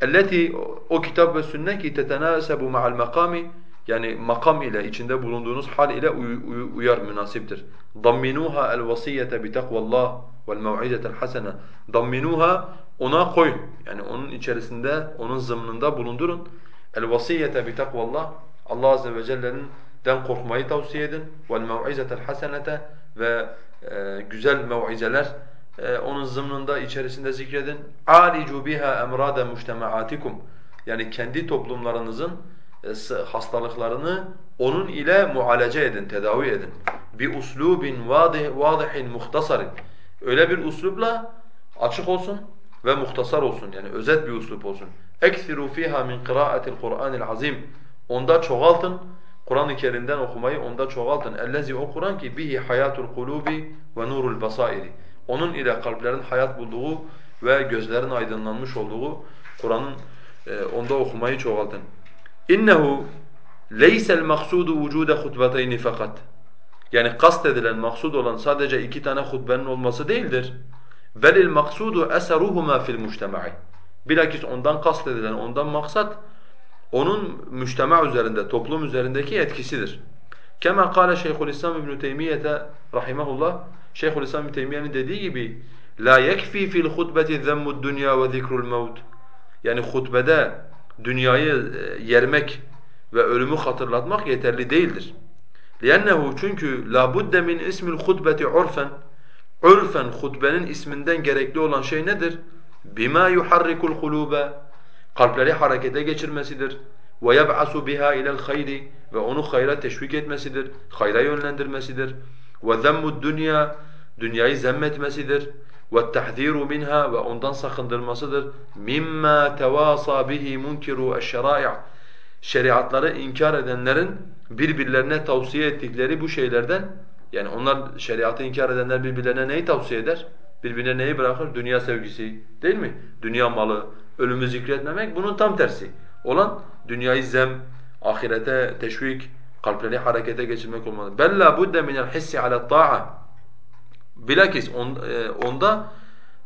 Speaker 1: Elleti o kitap ve sünnet ki tetenasebu ma'al makami yani makam ile içinde bulunduğunuz hal ile uy uy uyar münasiptir. Damminuha el vasiyete bi takvallah vel mev'izetel hasene. Damminuha ona koyun. Yani onun içerisinde, onun zımnında bulundurun. El vasiyete bi takvallah. Allah azze ve celle'nin den korkmayı tavsiye edin. Vel mev'izetel hasenete ve e, güzel mev'izeler e, onun zımnında içerisinde zikredin. Alicu biha emrada mujtemaatikum. Yani kendi toplumlarınızın e, hastalıklarını onun ile mualece edin, tedavi edin. Bi uslubin vadih vadihin muhtasarin. Öyle bir uslupla açık olsun ve muhtasar olsun yani özet bir uslup olsun. Eksiru fiha min qira'atil Kur'anil azim. Onda çoğaltın. Kur'an-ı Kerim'den okumayı onda çoğaltın. Ellezî o Kur'an ki bihi hayatul kulubi ve nurul basairi. Onun ile kalplerin hayat bulduğu ve gözlerin aydınlanmış olduğu Kur'an'ın e, onda okumayı çoğaltın. İnnehu leysel maksudu vucude hutbeteyni fakat. Yani kast edilen, maksud olan sadece iki tane hutbenin olması değildir. Velil maksudu eseruhuma fil mujtema'i. Bilakis ondan kastedilen, ondan maksat onun müçtema üzerinde, toplum üzerindeki etkisidir. Kema kâle Şeyhülislam İbn Teymiyye rahimehullah Şeyhülislam İbn Teymiyye'nin dediği gibi la yekfi fil hutbeti zemmu'd dunya ve zikrul maut. Yani hutbede dünyayı e, yermek ve ölümü hatırlatmak yeterli değildir. لِأَنَّهُ çünkü la budde min ismil hutbeti urfen Örfen hutbenin isminden gerekli olan şey nedir? Bima yuharrikul kuluba kalpleri harekete geçirmesidir. Ve yeb'asu biha ilel hayri ve onu hayra teşvik etmesidir, hayra yönlendirmesidir. Ve zemmud dünya dünyayı zemmetmesidir. Ve tahziru minha ve ondan sakındırmasıdır. Mimma tevasa bihi munkiru eşşerai' şeriatları inkar edenlerin birbirlerine tavsiye ettikleri bu şeylerden yani onlar şeriatı inkar edenler birbirlerine neyi tavsiye eder? Birbirine neyi bırakır? Dünya sevgisi değil mi? Dünya malı, ölümü zikretmemek bunun tam tersi. Olan dünyayı zem, ahirete teşvik, kalpleri harekete geçirmek olmalı. Bella budde minel hissi ala ta'a. Bilakis on, e, onda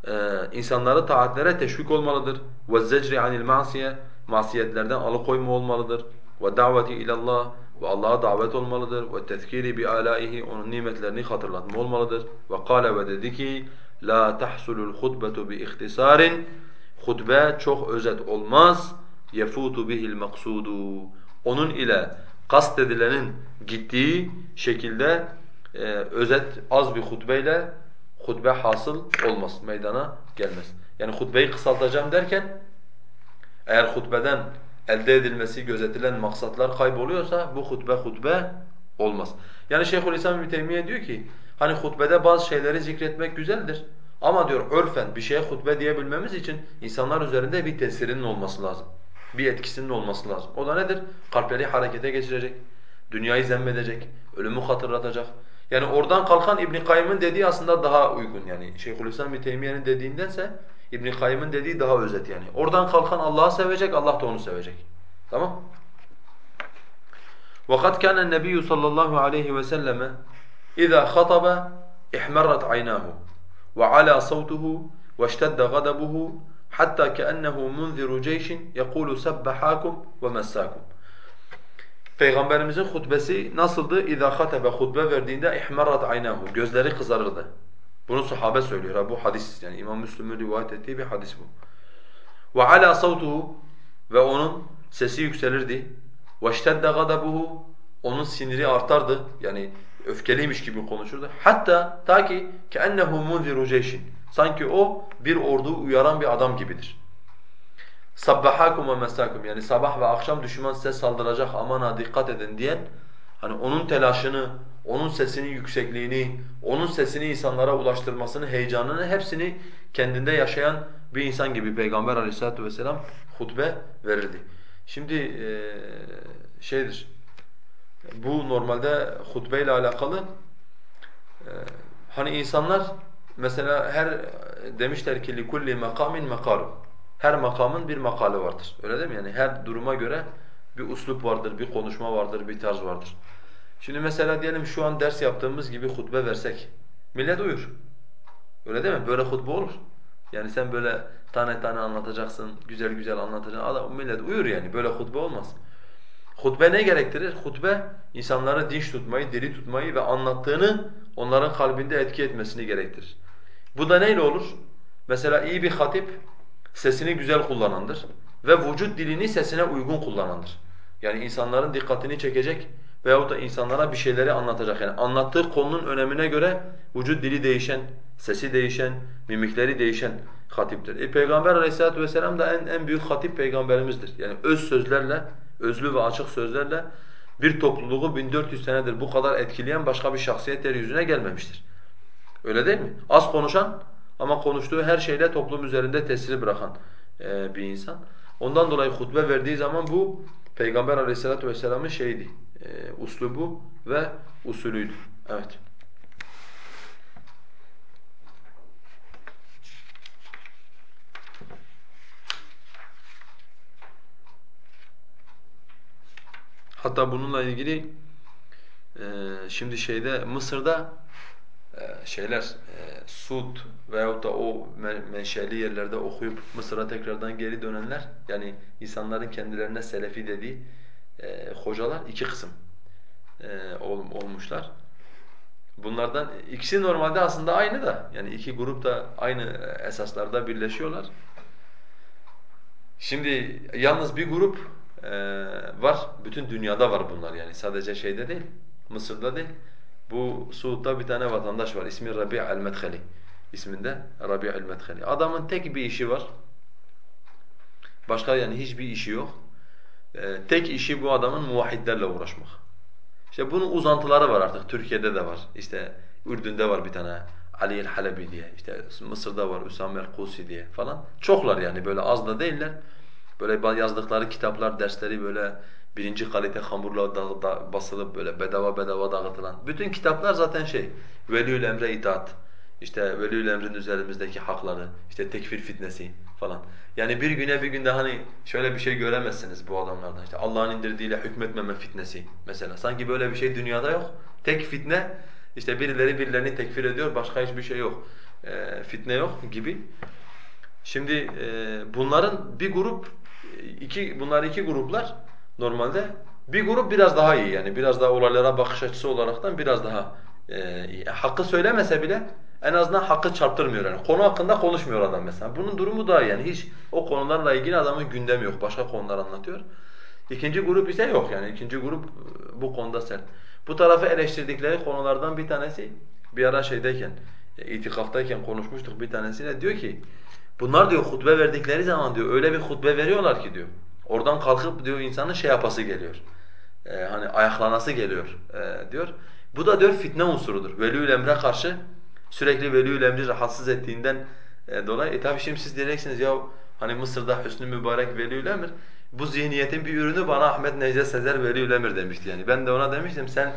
Speaker 1: e, insanları taatlere teşvik olmalıdır. Ve zecri anil masiye masiyetlerden alıkoyma olmalıdır. Ve daveti ilallah ve Allah'a davet olmalıdır ve tezkiri bi alaihi onun nimetlerini hatırlatma olmalıdır. Ve kâle ve dedi ki la tahsulul hutbetu bi ihtisarin hutbe çok özet olmaz. Yefutu bihil maksudu. Onun ile kast edilenin gittiği şekilde e, özet az bir hutbeyle hutbe hasıl olmaz, meydana gelmez. Yani hutbeyi kısaltacağım derken eğer hutbeden elde edilmesi gözetilen maksatlar kayboluyorsa bu hutbe hutbe olmaz. Yani Şeyhülislam İbn Teymiye diyor ki hani hutbede bazı şeyleri zikretmek güzeldir. Ama diyor örfen bir şeye hutbe diyebilmemiz için insanlar üzerinde bir tesirinin olması lazım. Bir etkisinin olması lazım. O da nedir? Kalpleri harekete geçirecek, dünyayı zemmedecek, ölümü hatırlatacak. Yani oradan kalkan İbn Kayyım'ın dediği aslında daha uygun yani. Şeyhülislam İbn Teymiye'nin dediğindense İbn Kayyım'ın dediği daha özet yani. Oradan kalkan Allah'ı sevecek, Allah da onu sevecek. Tamam? Vakat kana Nebi وَقَدْ كَانَ النَّبِيُّ صَلَّى اللّٰهُ عَلَيْهِ وَسَلَّمَ اِذَا خَطَبَ اِحْمَرَّتْ عَيْنَاهُ وَعَلَى صَوْتُهُ وَاشْتَدَّ غَضَبُهُ حَتَّى كَأَنَّهُ مُنْذِرُ جَيْشٍ يَقُولُ سَبَّحَاكُمْ وَمَسَّاكُمْ Peygamberimizin hutbesi nasıldı? اِذَا خَتَبَ Hutbe verdiğinde اِحْمَرَّتْ عَيْنَاهُ Gözleri kızarırdı. Bunu sahabe söylüyor. Bu hadis yani İmam Müslim'in rivayet ettiği bir hadis bu. وَعَلَى صَوْتُهُ Ve onun sesi yükselirdi. وَاشْتَدَّ غَضَبُهُ Onun siniri artardı. Yani öfkeliymiş gibi konuşurdu. Hatta ta ki كَأَنَّهُ مُنْذِرُ جَيْشٍ Sanki o bir ordu uyaran bir adam gibidir. sabbahakum ve mesakum yani sabah ve akşam düşman size saldıracak aman ha dikkat edin diyen hani onun telaşını, onun sesinin yüksekliğini, onun sesini insanlara ulaştırmasını, heyecanını hepsini kendinde yaşayan bir insan gibi Peygamber aleyhissalatu vesselam hutbe verirdi. Şimdi şeydir, bu normalde hutbeyle alakalı hani insanlar mesela her demişler ki likulli makamin makalu. Her makamın bir makalı vardır. Öyle değil mi? Yani her duruma göre bir uslup vardır, bir konuşma vardır, bir tarz vardır. Şimdi mesela diyelim şu an ders yaptığımız gibi hutbe versek, millet uyur. Öyle değil mi? Böyle hutbe olur. Yani sen böyle tane tane anlatacaksın, güzel güzel anlatacaksın. Adam, millet uyur yani. Böyle hutbe olmaz. Hutbe ne gerektirir? Hutbe insanları dinç tutmayı, diri tutmayı ve anlattığını onların kalbinde etki etmesini gerektirir. Bu da neyle olur? Mesela iyi bir hatip sesini güzel kullanandır ve vücut dilini sesine uygun kullanandır. Yani insanların dikkatini çekecek veyahut da insanlara bir şeyleri anlatacak. Yani anlattığı konunun önemine göre vücut dili değişen, sesi değişen, mimikleri değişen hatiptir. E, Peygamber aleyhissalatu vesselam da en, en büyük hatip peygamberimizdir. Yani öz sözlerle, özlü ve açık sözlerle bir topluluğu 1400 senedir bu kadar etkileyen başka bir şahsiyet yeryüzüne gelmemiştir. Öyle değil mi? Az konuşan ama konuştuğu her şeyle toplum üzerinde tesiri bırakan e, bir insan. Ondan dolayı hutbe verdiği zaman bu Peygamber aleyhissalatu vesselamın şeydi, e, uslubu ve usulüydü. Evet. Hatta bununla ilgili e, şimdi şeyde Mısır'da e, şeyler e, Suud veyahut da o menşeli yerlerde okuyup Mısır'a tekrardan geri dönenler yani insanların kendilerine selefi dediği e, hocalar iki kısım e, ol, olmuşlar. Bunlardan ikisi normalde aslında aynı da yani iki grup da aynı esaslarda birleşiyorlar. Şimdi yalnız bir grup e, var, bütün dünyada var bunlar yani sadece şeyde değil, Mısır'da değil. Bu Suud'da bir tane vatandaş var, ismi Rabi' el-Medhali isminde, Rabi' el-Medhali. Adamın tek bir işi var, başka yani hiçbir işi yok. Ee, tek işi bu adamın muvahhidlerle uğraşmak. İşte bunun uzantıları var artık, Türkiye'de de var. İşte Ürdün'de var bir tane, Ali el-Halebi diye, İşte Mısır'da var Üsame el-Kusi diye falan. Çoklar yani böyle az da değiller. Böyle yazdıkları kitaplar, dersleri böyle birinci kalite hamurla da, da, basılıp böyle bedava bedava dağıtılan. Bütün kitaplar zaten şey, veliyül emre itaat, işte veliyül emrin üzerimizdeki hakları, işte tekfir fitnesi falan. Yani bir güne bir günde hani şöyle bir şey göremezsiniz bu adamlardan. İşte Allah'ın indirdiğiyle hükmetmeme fitnesi mesela. Sanki böyle bir şey dünyada yok. Tek fitne işte birileri birilerini tekfir ediyor, başka hiçbir şey yok. E, fitne yok gibi. Şimdi e, bunların bir grup, iki bunlar iki gruplar normalde. Bir grup biraz daha iyi yani biraz daha olaylara bakış açısı olaraktan biraz daha e. Hakkı söylemese bile en azından hakkı çarptırmıyor yani. Konu hakkında konuşmuyor adam mesela. Bunun durumu daha yani. Hiç o konularla ilgili adamın gündemi yok. Başka konular anlatıyor. İkinci grup ise yok yani. İkinci grup e, bu konuda sert. Bu tarafı eleştirdikleri konulardan bir tanesi bir ara şeydeyken, e, itikaftayken konuşmuştuk bir tanesiyle diyor ki bunlar diyor hutbe verdikleri zaman diyor öyle bir hutbe veriyorlar ki diyor. Oradan kalkıp diyor insanın şey yapası geliyor. Ee, hani ayaklanası geliyor e, diyor. Bu da diyor fitne unsurudur. Veliül emre karşı sürekli veliül emri rahatsız ettiğinden e, dolayı. E tabi şimdi siz diyeceksiniz ya hani Mısır'da Hüsnü Mübarek veliül emir bu zihniyetin bir ürünü bana Ahmet Necdet Sezer veliül emir demişti yani. Ben de ona demiştim sen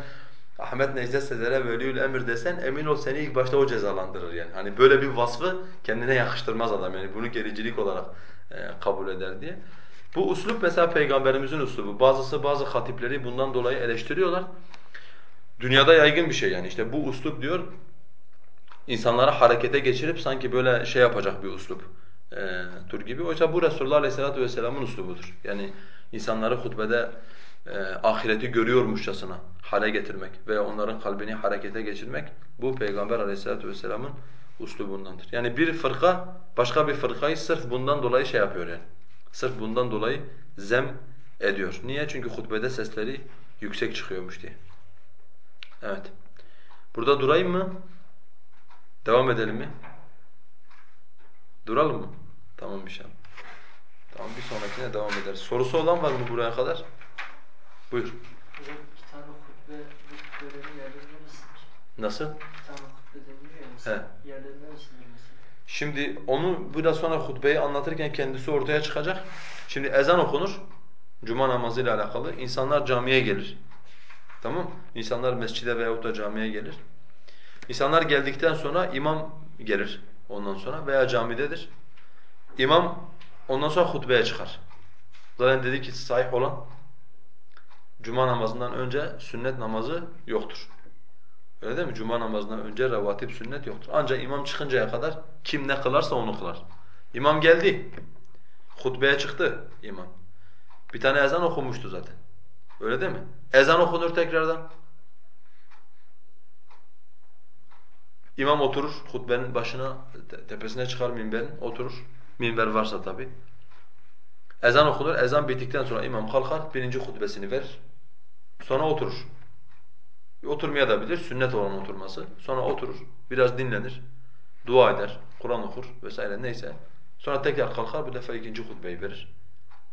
Speaker 1: Ahmet Necdet Sezer'e veliül emir desen emin ol seni ilk başta o cezalandırır yani. Hani böyle bir vasfı kendine yakıştırmaz adam yani bunu gericilik olarak e, kabul eder diye. Bu uslup mesela peygamberimizin uslubu. Bazısı bazı hatipleri bundan dolayı eleştiriyorlar. Dünyada yaygın bir şey yani işte bu uslup diyor insanları harekete geçirip sanki böyle şey yapacak bir uslup e, tur gibi. Oysa bu Resulullah Aleyhisselatü Vesselam'ın uslubudur. Yani insanları hutbede e, ahireti görüyormuşçasına hale getirmek ve onların kalbini harekete geçirmek bu Peygamber Aleyhisselatü Vesselam'ın uslubundandır. Yani bir fırka başka bir fırkayı sırf bundan dolayı şey yapıyor yani. Sırf bundan dolayı zem ediyor. Niye? Çünkü hutbede sesleri yüksek çıkıyormuş diye. Evet. Burada durayım mı? Devam edelim mi? Duralım mı? Tamam şey. Tamam bir sonrakine devam ederiz. Sorusu olan var mı buraya kadar? Buyur.
Speaker 3: Hocam iki tane hutbe, bu hutbelerin yerleri neresidir?
Speaker 1: Nasıl?
Speaker 3: İki tane hutbe deniliyor ya mesela. Yerleri neresidir mesela?
Speaker 1: Şimdi onu biraz sonra hutbeyi anlatırken kendisi ortaya çıkacak. Şimdi ezan okunur. Cuma namazıyla alakalı. İnsanlar camiye gelir. Tamam İnsanlar mescide veyahut da camiye gelir. İnsanlar geldikten sonra imam gelir ondan sonra veya camidedir. İmam ondan sonra hutbeye çıkar. Zaten dedi ki sahih olan Cuma namazından önce sünnet namazı yoktur. Öyle değil mi? Cuma namazından önce revatip sünnet yoktur. Ancak imam çıkıncaya kadar kim ne kılarsa onu kılar. İmam geldi. Hutbeye çıktı imam. Bir tane ezan okunmuştu zaten. Öyle değil mi? Ezan okunur tekrardan. İmam oturur hutbenin başına, tepesine çıkar minberin, oturur. Minber varsa tabi. Ezan okunur, ezan bittikten sonra imam kalkar, birinci hutbesini verir. Sonra oturur. Oturmaya da bilir, sünnet olan oturması. Sonra oturur, biraz dinlenir, dua eder, Kur'an okur vesaire neyse. Sonra tekrar kalkar, bir defa ikinci hutbeyi verir.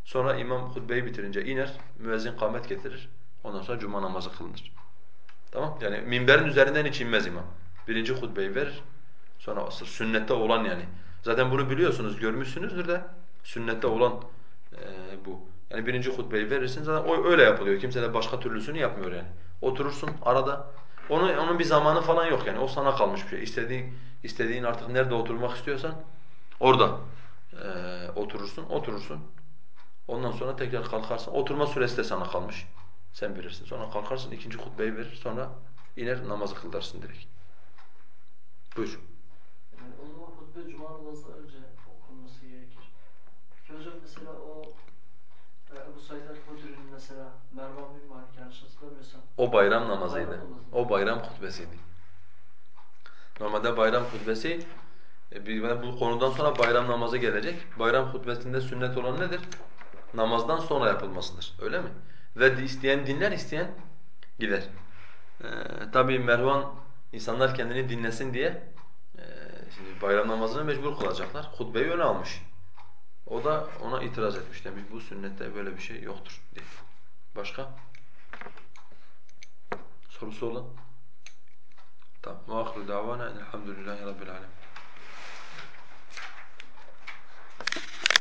Speaker 1: Sonra imam hutbeyi bitirince iner, müezzin kâmet getirir. Ondan sonra cuma namazı kılınır. Tamam? Yani minberin üzerinden hiç inmez imam. Birinci hutbeyi verir. Sonra asır sünnette olan yani. Zaten bunu biliyorsunuz, görmüşsünüzdür de sünnette olan e, bu. Yani birinci hutbeyi verirsin zaten o öyle yapılıyor. Kimse de başka türlüsünü yapmıyor yani. Oturursun arada. Onun onun bir zamanı falan yok yani. O sana kalmış bir şey. İstediğin istediğin artık nerede oturmak istiyorsan orada e, oturursun, oturursun. Ondan sonra tekrar kalkarsın. Oturma süresi de sana kalmış. Sen bilirsin. Sonra kalkarsın, ikinci hutbeyi verir. Sonra iner namazı kıldarsın direkt. Buyur.
Speaker 3: Yani o zaman hutbe cuma namazından önce okunması gerekir. Peki hocam mesela o e, Ebu Said el-Hudri'nin mesela Mervan bin Malik yanlış hatırlamıyorsam.
Speaker 1: O bayram namazıydı.
Speaker 3: Bayram namazı.
Speaker 1: O bayram hutbesiydi. Normalde bayram hutbesi, e, bu konudan sonra bayram namazı gelecek. Bayram hutbesinde sünnet olan nedir? Namazdan sonra yapılmasıdır. Öyle mi? Ve isteyen dinler, isteyen gider. Ee, tabii Mervan insanlar kendini dinlesin diye e, şimdi bayram namazını mecbur kılacaklar. Hutbeyi öne almış. O da ona itiraz etmiş demiş bu sünnette böyle bir şey yoktur diye. Başka? Sorusu olan? Tamam. Ve ahru davana elhamdülillahi rabbil alemin.